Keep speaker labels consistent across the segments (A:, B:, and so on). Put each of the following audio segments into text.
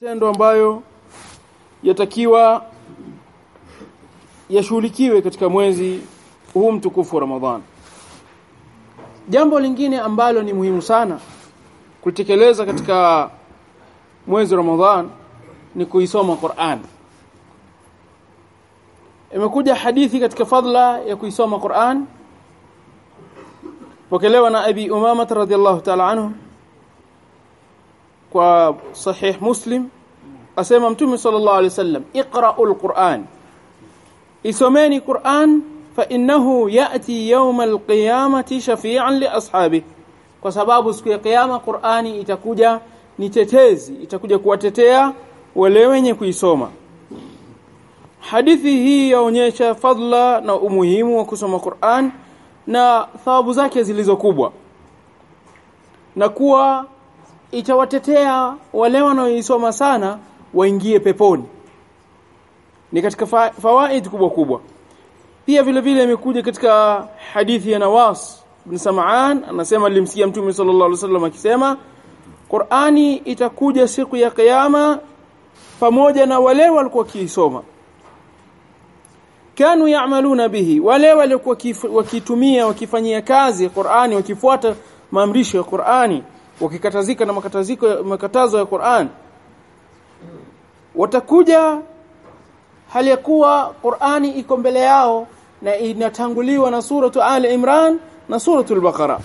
A: tendo ambayo yatakiwa yashughulikiwe katika mwezi huu mtukufu wa Ramadhani. Jambo lingine ambalo ni muhimu sana kutekeleza katika mwezi wa Ramadhan ni kuisoma Qur'an. Imekuja hadithi katika fadla ya kuisoma Qur'an pokelewa na Abi Umama radhiyallahu ta'ala anhu kwa sahih Muslim asema Mtume sallallahu alaihi wasallam iqra'ul Qur'an. Isomeni Qur'an fa innahu ya'ti yawm alqiyamati shafi'an li ashabi kwa sababu siku ya kiyama Qur'ani itakuja ni tetezi itakuja kuwatetea wale wenye kuisoma. Hadithi hii yaonyesha fadla na umuhimu wa kusoma Qur'an na thawabu zake zilizokubwa na kuwa itawatetea wale wanaoisoma sana waingie peponi. Ni katika fa fawaid kubwa kubwa. Pia vile vile imekuja katika hadithi ya Nawas bin Sam'an anasema alimsikia mtume sallallahu alaihi wasallam akisema Qur'ani itakuja siku ya kiyama pamoja na wale walikuwa kiisoma kanu ya'maluna bihi. Wale walikuwa wakitumia wakifanyia kazi Qur'ani wakifuata maamrisho ya Qur'ani wakikatazika na makataziko makatazo ya Qur'an watakuja hali ya kuwa Qur'ani iko mbele yao na inatanguliwa na suratu Ali Imran na suratu al-Baqara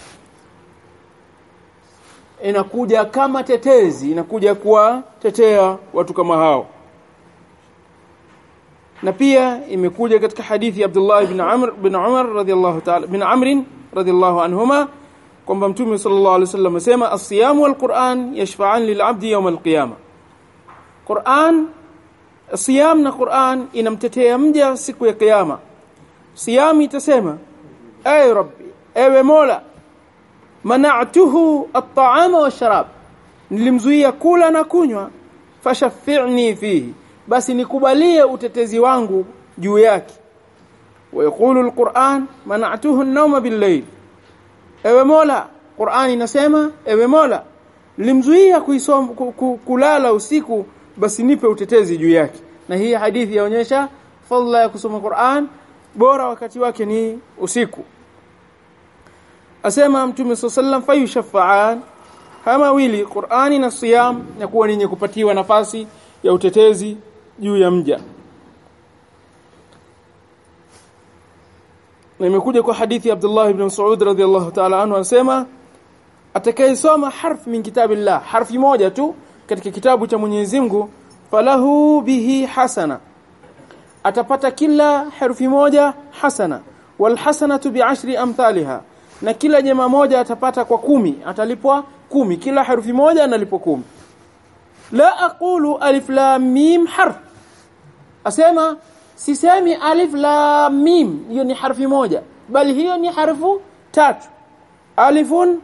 A: inakuja kama tetezi inakuja kuwa tetea watu kama hao. Na pia imekuja katika hadithi ya Abdullah ibn Amr ibn Umar radhiyallahu ta'ala ibn Amr radhiyallahu anhuma kwamba Mtume sallallahu alaihi wasallam asema as-siyam wal Qur'an yashfa'an lil 'abdi yawm al-qiyamah Qur'an siyam na Qur'an inamtetea mja siku ya kiyama siyam itasema ay rabbi ewe mola mana'tuhu at-ta'ama wash-sharab nilimzuia kula na kunywa fashaffi'ni fihi basi nikubalie utetezi wangu juu yake ويقول القرآن منعته النوم بالليل ewe mola Qur'ani inasema ewe mola limzuia kuisoma kulala usiku basi nipe utetezi juu yake. Na hii hadithi yaonyesha fadhila ya kusoma Qur'an bora wakati wake ni usiku. Asema mtume sallam fayushafa'an kama wili Qur'ani na siyam na kuwa ninyi kupatiwa nafasi ya utetezi juu ya mja na imekuja kwa hadithi ya Abdullah ibn Mas'ud radhiyallahu ta'ala anhu anasema atakayesoma harf min kitabillah harfi moja tu katika kitabu cha Mwenyezi Mungu falahu bihi hasana atapata kila harfi moja hasana wal hasanatu bi'ashri amthaliha na kila jema moja atapata kwa kumi atalipwa kumi kila harfi moja analipwa kumi. La aqulu alif lam mim harf asema sisemi alif la mim hiyo ni harfi moja bali hiyo ni harfu tatu. Alifun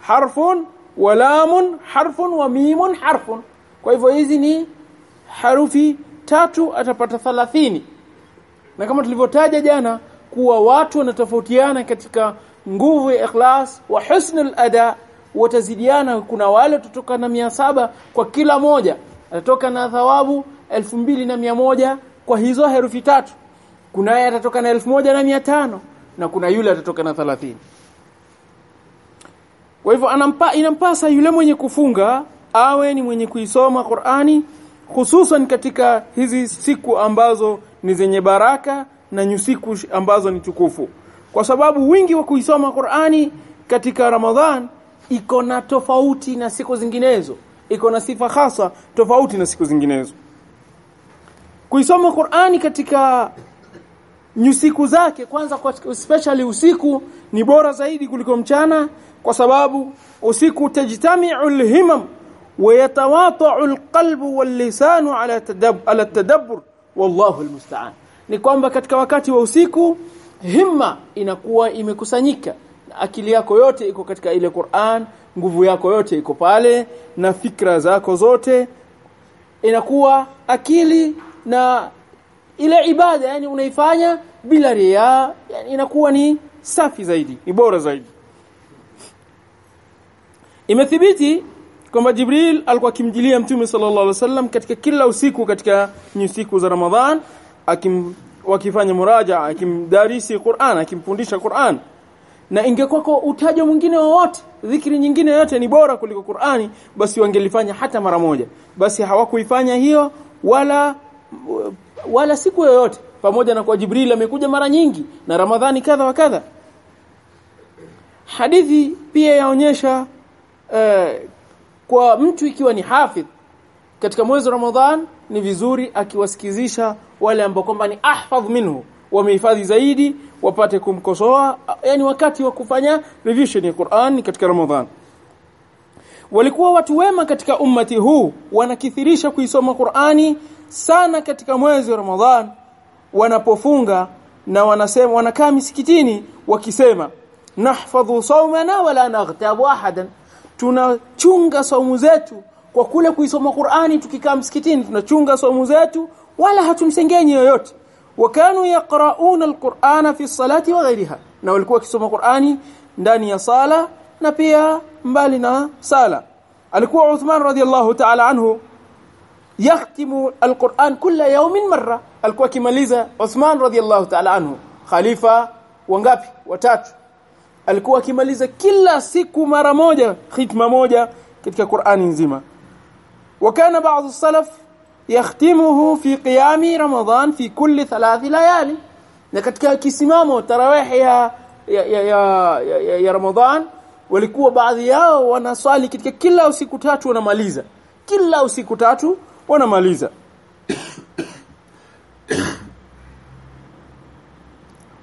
A: harfun wa lamun harfun wa mimun harfun. Kwa hivyo hizi ni harufi tatu atapata 30 na kama tulivyotaja jana kuwa watu wanatofautiana katika nguvu ya ikhlas wa husnul ada watazidiana. Kuna wale tutoka na saba kwa kila moja atatoka na thawabu 2100 kwa hizo herufi tatu kuna yeye atatoka na elfu moja na mia tano na kuna yule atatoka na 30 kwa hivyo anampa inampasa yule mwenye kufunga awe ni mwenye kuisoma Qur'ani hususan katika hizi siku ambazo ni zenye baraka na nyusiku ambazo ni tukufu. Kwa sababu wingi wa kuisoma Qur'ani katika Ramadhan iko na tofauti na siku zinginezo. Iko na sifa hasa tofauti na siku zinginezo kuisoma Qur'ani katika nyusiku zake. Kwanza kwa especially usiku ni bora zaidi kuliko mchana kwa sababu usiku tajtami'u al-himam wa yatawata'u al-qalbu wal-lisanu ala tadabbur ala tadabbur. Wallahu al-musta'an. Ni kwamba katika wakati wa usiku himma inakuwa imekusanyika. Akili yako yote iko katika ile Qur'an nguvu yako yote iko pale na fikra zako zote inakuwa akili na ile ibada yani unaifanya bila ria yani inakuwa ni safi zaidi ni bora zaidi. Imethibiti kwamba Jibril alikuwa akimjilia Mtume sallallahu alaihi wasallam katika kila usiku katika siku za Ramadhan akim wakifanya muraja akimdarisi Qur'an akimfundisha Qur'an. Na ingekuwa kwa utajo mwingine wowote dhikri nyingine yote ni bora kuliko Qur'ani basi wangelifanya hata mara moja. Basi hawakuifanya hiyo wala wala siku yoyote. Pamoja na kwa Jibril amekuja mara nyingi na Ramadhani kadha wa kadha. Hadithi pia yaonyesha uh, kwa mtu ikiwa ni hafidh katika mwezi Ramadhan ni vizuri akiwasikizisha wale ambao kwamba ni ahfadh minhu wamehifadhi zaidi wapate kumkosoa yani wakati wa kufanya revision ya Qur'an katika Ramadhan. Walikuwa watu wema katika ummati huu wanakithirisha kuisoma Qur'ani sana katika mwezi wa Ramadhan wanapofunga na wanasema wanakaa misikitini wakisema nahfadhu sawmana wala naghtabu ahadan. Tunachunga saumu zetu kwa kule kuisoma Qur'ani tukikaa msikitini tunachunga saumu zetu wala hatumsengenyi yoyote. Wakanu yaqra'una alqur'ana fi salati wa ghayriha na walikuwa wakisoma Qur'ani ndani ya sala na pia mbali na sala. Alikuwa Uthman radiyallahu ta'ala anhu yahtimu alquran kila yawmin marra alikuwa akimaliza Uthman radiyallahu ta'ala anhu khalifa wangapi watatu alikuwa akimaliza kila siku mara moja khitma moja katika Qur'ani nzima wakana baadhi salaf yahtimuhu fi qiyami ramadan fi kulli thalath layali na katika kisimamo tarawih ya, ya, ya, ya Ramadhan walikuwa baadhi yao wanaswali katika kila usiku tatu wanamaliza kila usiku tatu wanamaliza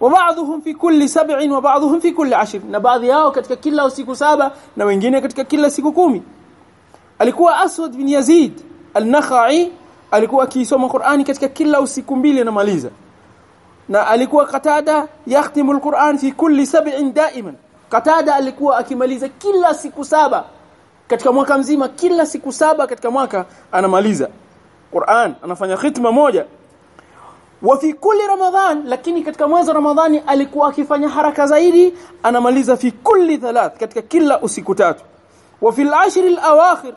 A: وبعضهم في كل سبع وبعضهم في كل عشر na baadhi yao katika kila usiku saba na wengine katika kila siku kumi alikuwa Aswad bin Yazid al-Nakhai alikuwa akisoma Qur'ani katika kila usiku mbili anamaliza na alikuwa Qatada yahtimu al-Qur'an fi kulli sab'in da'iman Qatada alikuwa akimaliza kila siku saba katika mwaka mzima kila siku saba katika mwaka anamaliza. Qur'an anafanya khitma moja. Wa fi kulli ramadhan lakini katika mwezi wa ramadhani alikuwa akifanya haraka zaidi anamaliza fi kulli thalath katika kila usiku tatu. Wa fi al-ashr al awakhir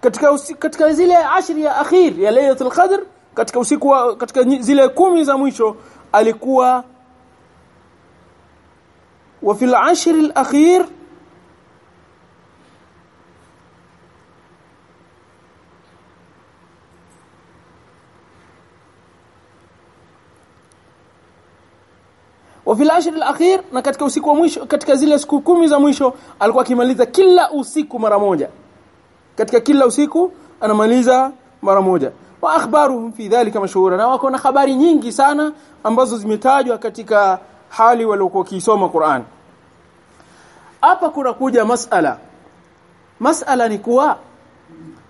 A: katika usiku, katika zile ashri ya akhir ya laylatul qadr katika usiku wa, katika zile kumi za mwisho alikuwa wa fi al-ashr al wa fil ashr al-akhir na katika usiku wa mwisho katika zile siku kumi za mwisho alikuwa akimaliza kila usiku mara moja. Katika kila usiku anamaliza mara moja. Wa akhbaruhum fi dhalika mashhura na wako na habari nyingi sana ambazo zimetajwa katika hali waliokuwa kisoma Qur'an. Hapa kuna kuja masala. Masala ni kuwa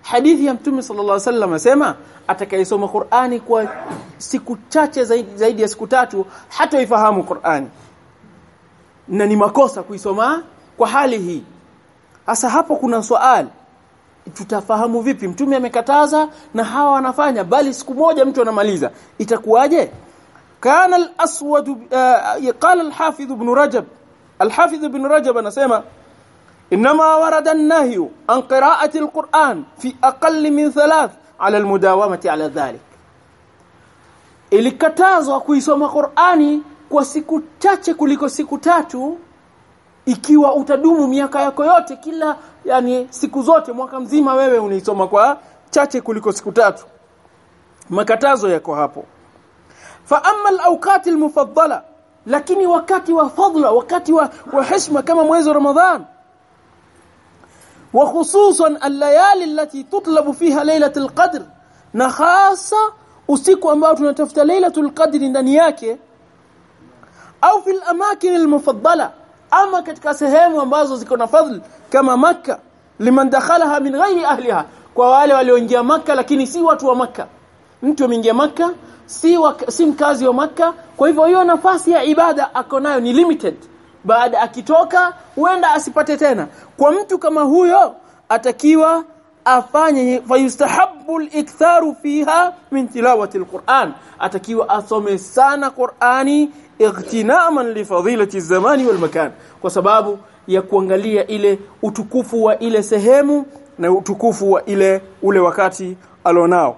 A: hadithi ya mtume sallallahu alaihi wasallam asema atakayesoma Qur'ani kwa siku chache zaidi, zaidi ya siku tatu hata ifahamu Qur'ani. Na ni makosa kuisoma kwa hali hii. Hasa hapo kuna swali tutafahamu vipi? Mtume amekataza na hawa wanafanya bali siku moja mtu anamaliza. Itakuwaje? Kana al-aswad uh, qala al-hafidh ibn rajab. Al-hafidh ibn rajab anasema انما ورد النهي عن قراءه القران في اقل من ثلاث على المداومه على ذلك ilikatazwa kuisoma Qur'ani kwa siku chache kuliko siku tatu ikiwa utadumu miaka yako yote kila yani siku zote mwaka mzima wewe unaisoma kwa chache kuliko siku tatu makatazo yako hapo fa amma al-awqat al-mufaddala lakini wakati wa fadla wakati wa, wa heshima kama mwezi wa Ramadhan wa khususan al-layali allati tutlabu fiha lailatul qadr. Na hasa usiku ambao tunatafuta lailatul qadri ndani yake. Au fil amakin al-mufaddala. Ama katika sehemu ambazo ziko na fadhli kama maka liman dakhalaha min ghairi ahliha. Kwa wale walioingia maka lakini si watu wa maka mtu ameingia maka si wa, si mkazi wa maka kwa hivyo hiyo nafasi ya ibada ako nayo ni limited baada akitoka huenda asipate tena. Kwa mtu kama huyo atakiwa afanye fayustahabbu al-iktharu fiha min tilawati al-Qur'an. Atakiwa asome sana Qur'ani ightinaman li fadilati zamani wal makan. Kwa sababu ya kuangalia ile utukufu wa ile sehemu na utukufu wa ile ule wakati alionao.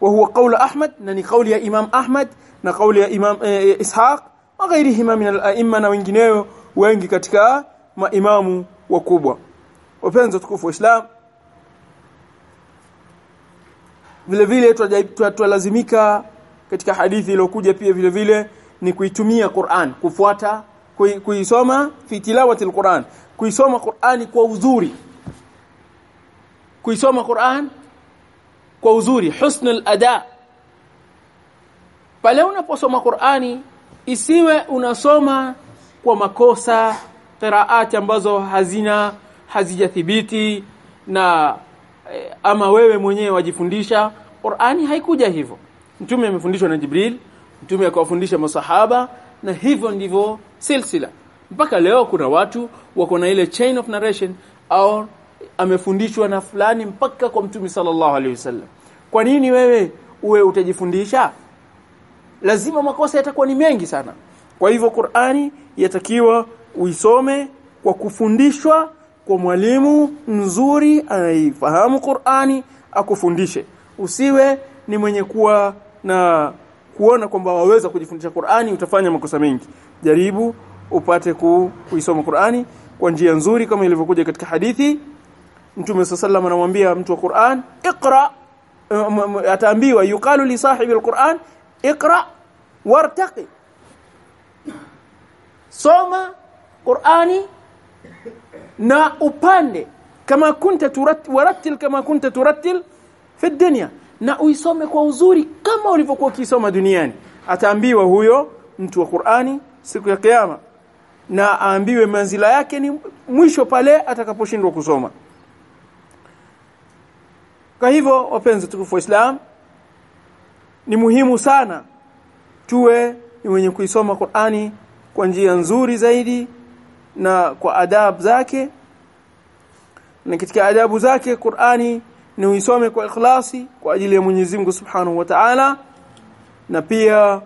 A: Wa huwa qaulu Ahmad na ni qawli ya Imam Ahmad na qawli ya Imam e, Ishaq wa ghairihima min al-a'imma na wengineo wengi katika maimamu wakubwa. Wapenzi tukufu Islam vile vile twalazimika katika hadithi iliyokuja pia vile vile ni kuitumia Qur'an kufuata kuisoma fi tilawati al-Qur'an kuisoma Qur'ani kwa uzuri. Kuisoma Qur'an kwa uzuri husnul ada. Pale unaposoma Qur'ani isiwe unasoma kwa makosa qiraati ambazo hazina hazijathibiti na ama wewe mwenyewe wajifundisha. Qur'ani haikuja hivyo. Mtume amefundishwa na Jibril mtume akawafundisha masahaba na hivyo ndivyo silsila. Mpaka leo kuna watu wako na ile chain of narration au amefundishwa na fulani mpaka kwa mtume sallallahu alaihi wasallam. Kwa nini wewe uwe utajifundisha? Lazima makosa yatakuwa ni mengi sana kwa hivyo Qur'ani yatakiwa uisome kwa kufundishwa kwa mwalimu mzuri anaifahamu Qur'ani akufundishe. Usiwe ni mwenye kuwa na kuona kwamba waweza kujifundisha Qur'ani utafanya makosa mengi. Jaribu upate ku, kuisoma Qur'ani kwa njia nzuri kama ilivyokuja katika hadithi. Mtume sallallahu anamwambia mtu wa Qur'an iqra. Ataambiwa yuqalu li sahibi alquran iqra wartaqi soma Qur'ani na upande kama kunta turattil kama kunta turattil fi dunya. Na uisome kwa uzuri kama ulivyokuwa ukisoma duniani. Ataambiwa huyo mtu wa Qur'ani siku ya kiyama. Na aambiwe manzila yake ni mwisho pale atakaposhindwa kusoma. Kwa hivyo wapenzi tukufu wa Islam ni muhimu sana tuwe ni wenye kuisoma Qur'ani kwa njia nzuri zaidi na kwa adabu zake. Na katika adabu zake Qur'ani ni uisome kwa ikhlasi kwa ajili ya Mwenyezi Mungu Subhanahu wa Ta'ala na pia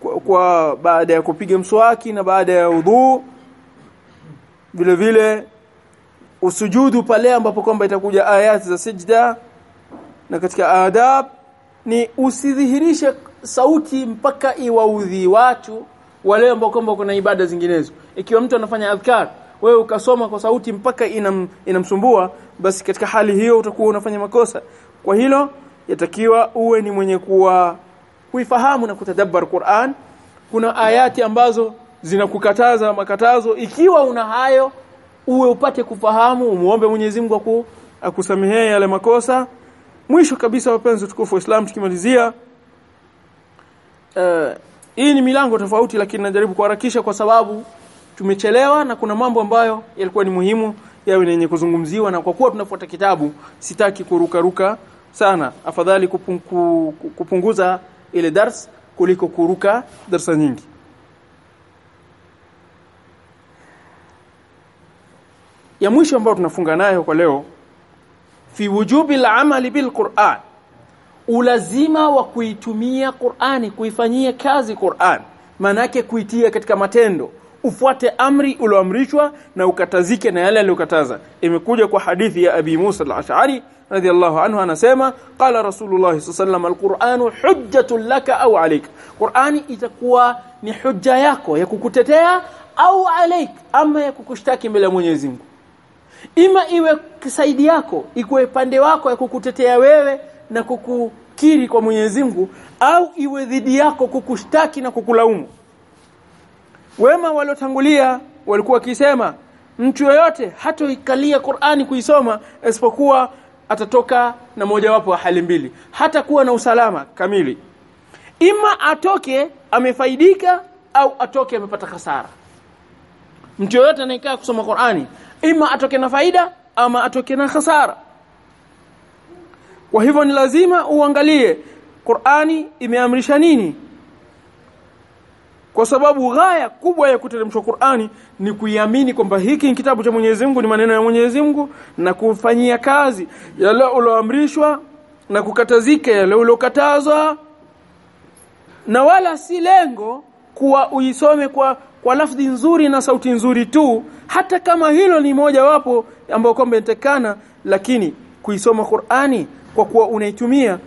A: kwa, kwa baada ya kupiga mswaki na baada ya udhu vile vile usujudu pale ambapo kwamba itakuja ayati za sijda. Na katika adab ni usidhihirishe sauti mpaka iwaudhi watu wale ambao kwamba kuna ibada zinginezo. Ikiwa mtu anafanya adhkar wewe ukasoma kwa sauti mpaka inam, inamsumbua basi katika hali hiyo utakuwa unafanya makosa. Kwa hilo yatakiwa uwe ni mwenye kuwa kuifahamu na kutadabbar Qur'an. Kuna ayati ambazo zinakukataza makatazo. Ikiwa una hayo uwe upate kufahamu umuombe Mwenyezi Mungu akusamehee yale makosa. Mwisho kabisa wapenzi tukufu wa Islam tukimalizia uh, hii ni milango tofauti lakini najaribu kuharakisha kwa sababu tumechelewa na kuna mambo ambayo yalikuwa ni muhimu yawe yenye kuzungumziwa na kwa kuwa tunafuata kitabu sitaki kurukaruka sana. Afadhali kupungu, kupunguza ile dars kuliko kuruka darsa nyingi. Ya mwisho ambayo tunafunga nayo kwa leo fi wujubi al-amali bil Qur'an ulazima wa kuitumia Qur'ani kuifanyia kazi Qur'an. Manake kuitia katika matendo. Ufuate amri ulioamrishwa na ukatazike na yale aliyokataza. Imekuja kwa hadithi ya Abi Musa al-Ash'ari radiyallahu anhu anasema qala Rasulullah sallallahu al-Qur'anu hujjatun laka au alayk Qur'ani itakuwa ni hujja yako ya kukutetea au alayk ama ya kukushtaki mbele ya Mwenyezi Mungu. Ima iwe kisaidi yako ikuwe pande wako ya kukutetea wewe na kukukiri kwa Mwenyezi Mungu au iwe dhidi yako kukushtaki na kukulaumu. Wema waliotangulia walikuwa kisema mtu yoyote hatoikalia Qur'ani kuisoma isipokuwa atatoka na mojawapo wa hali mbili hata kuwa na usalama kamili. Ima atoke amefaidika au atoke amepata hasara mtu yoyote anayekaa kusoma Qur'ani ima atoke na faida ama atoke na hasara kwa hivyo ni lazima uangalie Qur'ani imeamrisha nini? Kwa sababu ghaya kubwa ya kuteremshwa Qur'ani ni kuiamini kwamba hiki ni kitabu cha Mwenyezi Mungu ni maneno ya Mwenyezi Mungu na kufanyia kazi yale ulioamrishwa na kukatazika yale uliokatazwa. Na wala si lengo kuwa uisome kwa kwa lafdhi nzuri na sauti nzuri tu. Hata kama hilo ni moja wapo ambao kwamba lakini kuisoma Qur'ani kwa kuwa unaitumia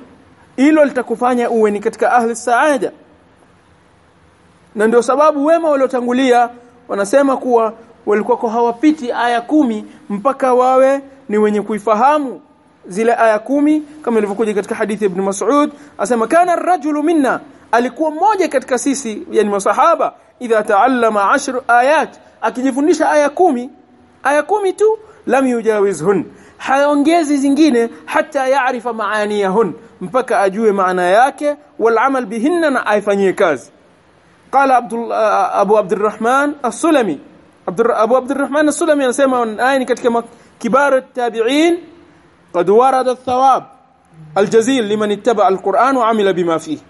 A: hilo litakufanya uwe ni katika ahli saada. Na ndio sababu wema waliotangulia wanasema kuwa walikuwa hawapiti aya kumi mpaka wawe ni wenye kuifahamu zile aya kumi kama ilivyokuja katika hadithi Ibn Mas'ud. Asema kana ar-rajulu minna alikuwa mmoja katika sisi yani masahaba idha taallama ashr ayat akijifundisha aya kumi. Aya kumi tu lam yujawizhun haongezi zingine hata yaarifa maaniyahun mpaka ajue maana yake walamal bihinna na aifanyie kazi. Qala abdul uh, abu abdurrahman as-sulami. Abu abdurrahman as-sulami anasema aini katika kibaru tabiin qad warada thawab al-jazil liman ittaba al-Qur'an wa amila bima fihi.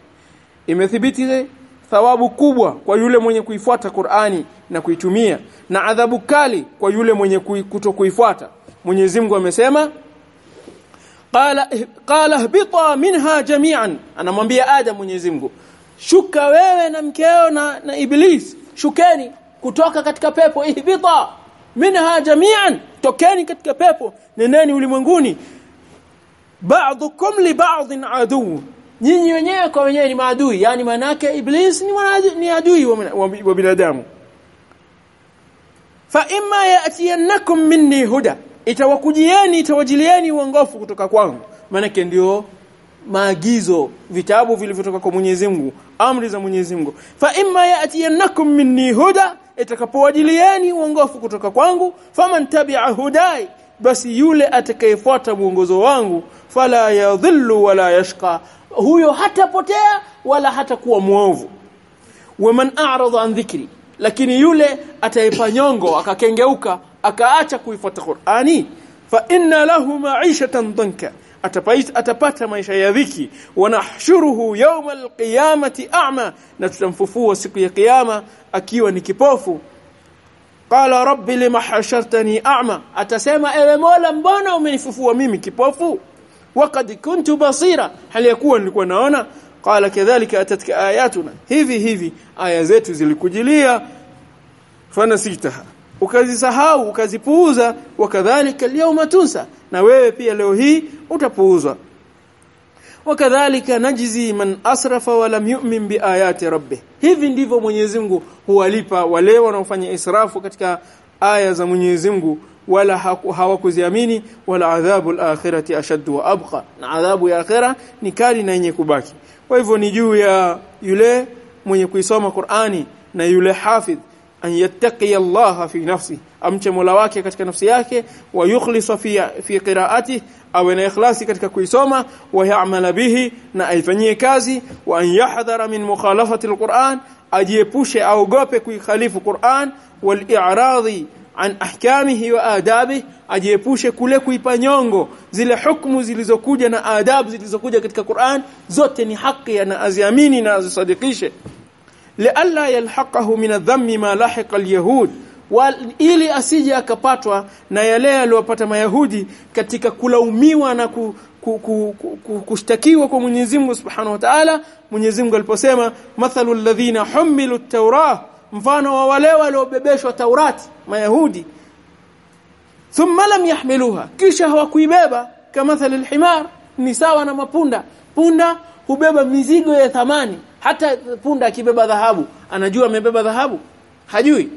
A: Imethibiti thawabu kubwa kwa yule mwenye kuifuata Qur'ani na kuitumia na adhabu kali kwa yule mwenye kutokuifuata. Mwenyezi Mungu amesema qala qala bita minha jami'an. Anamwambia Adam Mwenyezi Mungu shuka wewe na mkeo na, na Iblis. Shukeni kutoka katika pepo. Ihbita minha jami'an. Tokeni katika pepo neneni ulimwenguni. Ba'dukum li ba'din adu. Nyinyi wenyewe kwa wenyewe ni maadui. Yani manake iblis ni maadui, ni adui wa, binadamu. Fa imma ya'tiyannakum minni huda itawakujieni itawajilieni uongofu kutoka kwangu. Manake ndio maagizo vitabu vilivyotoka kwa Mwenyezi Mungu amri za Mwenyezi Mungu. Fa imma ya'tiyannakum minni huda itakapowajilieni uongofu kutoka kwangu faman tabi'a hudai basi yule atakayefuata mwongozo wangu fala yadhillu wala yashqa. Huyo hatapotea wala hatakuwa muovu waman a'rada an dhikri lakini yule ataipa nyongo akakengeuka akaacha kuifuata Qur'ani fa inna lahu ma'ishatan danka. Atapata, atapata maisha ya dhiki. Wanahshuruhu yawma alqiyamati a'ma. Na tutamfufua siku ya kiyama akiwa ni kipofu. Qala rabbi lima hashartani a'ma. Atasema ewe mola mbona umenifufua mimi kipofu? Waqad kuntu basira. Hali yakuwa nilikuwa naona. Qala kadhalika atatka ayatuna. Hivi hivi aya zetu zilikujilia. Fanasitaha ukazisahau ukazipuuza wakadhalika tunsa. Na wewe pia leo hii utapuuzwa. Wakadhalika najzi man asrafa wa lam yu'min biayati rabbih hivi ndivyo Mwenyezi Mungu huwalipa wale wanaofanya israfu katika aya za Mwenyezi Mungu. Wala hawakuziamini wala adhabu al-akhirati ashaddu wa abqa. Na adhabu ya akhira ni kali na yenye kubaki. Kwa hivyo ni juu ya yule mwenye kuisoma Qur'ani na yule hafidh an yattaqiya Allah fi nafsi amche Mola wake katika nafsi yake wa yukhlisa fi fi qiraati awe na ikhlasi katika kuisoma wa ya'mala bihi na aifanyie kazi wa an yahdhara min mukhalafati alquran ajiepushe aogope kuikhalifu Qur'an wal i'radi an ahkamihi wa adabihi ajiepushe kule kuipa nyongo zile hukumu zilizokuja na adabu zilizokuja katika Qur'an zote ni haki na aziamini na azisadikishe lialla yalhaqahu min adhammi ma lahiqa alyahud ili asije akapatwa na yale yaliyopata mayahudi katika kulaumiwa na ku, ku, ku, ku, ku, kushtakiwa kwa Mwenyezi Mungu Subhanahu wa Ta'ala. Mwenyezi Mungu aliposema mathalul ladhina humilu at-taurah mfano wa wale waliobebeshwa Taurati mayahudi. Thumma lam yahmiluha kisha hawakuibeba kama mathalil himar ni sawa na mapunda. Punda hubeba mizigo ya thamani hata punda akibeba dhahabu anajua amebeba dhahabu. Hajui.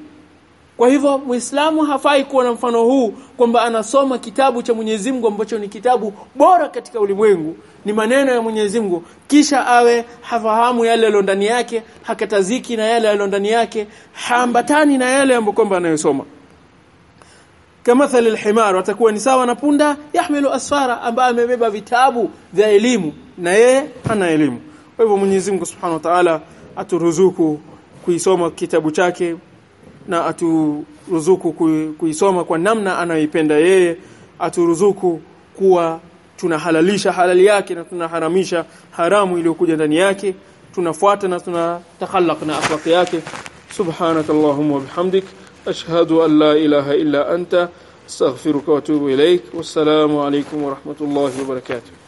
A: Kwa hivyo Muislamu hafai kuwa na mfano huu kwamba anasoma kitabu cha Mwenyezi Mungu ambacho ni kitabu bora katika ulimwengu ni maneno ya Mwenyezi Mungu. Kisha awe hafahamu yale yaliyo ndani yake hakataziki na yale yaliyo ndani yake haambatani na yale ambayo kwamba anayosoma. Kamathali alhimar watakuwa ni sawa na punda yahmilu asfara ambaye amebeba vitabu vya elimu na yeye ana elimu kwa hivyo Mwenyezi Mungu Subhanahu wa Ta'ala aturuzuku kuisoma kitabu chake na aturuzuku kuisoma kwa namna anayoipenda yeye aturuzuku kuwa tunahalalisha halali yake na tunaharamisha haramu iliyokuja ndani yake tunafuata na tunatakhallaq na akhlaq yake. Subhanak allahumma wa bihamdik ashhadu an la ilaha illa anta astaghfiruka wa atubu ilaik wassalamu alaykum wa rahmatullahi wa barakatuh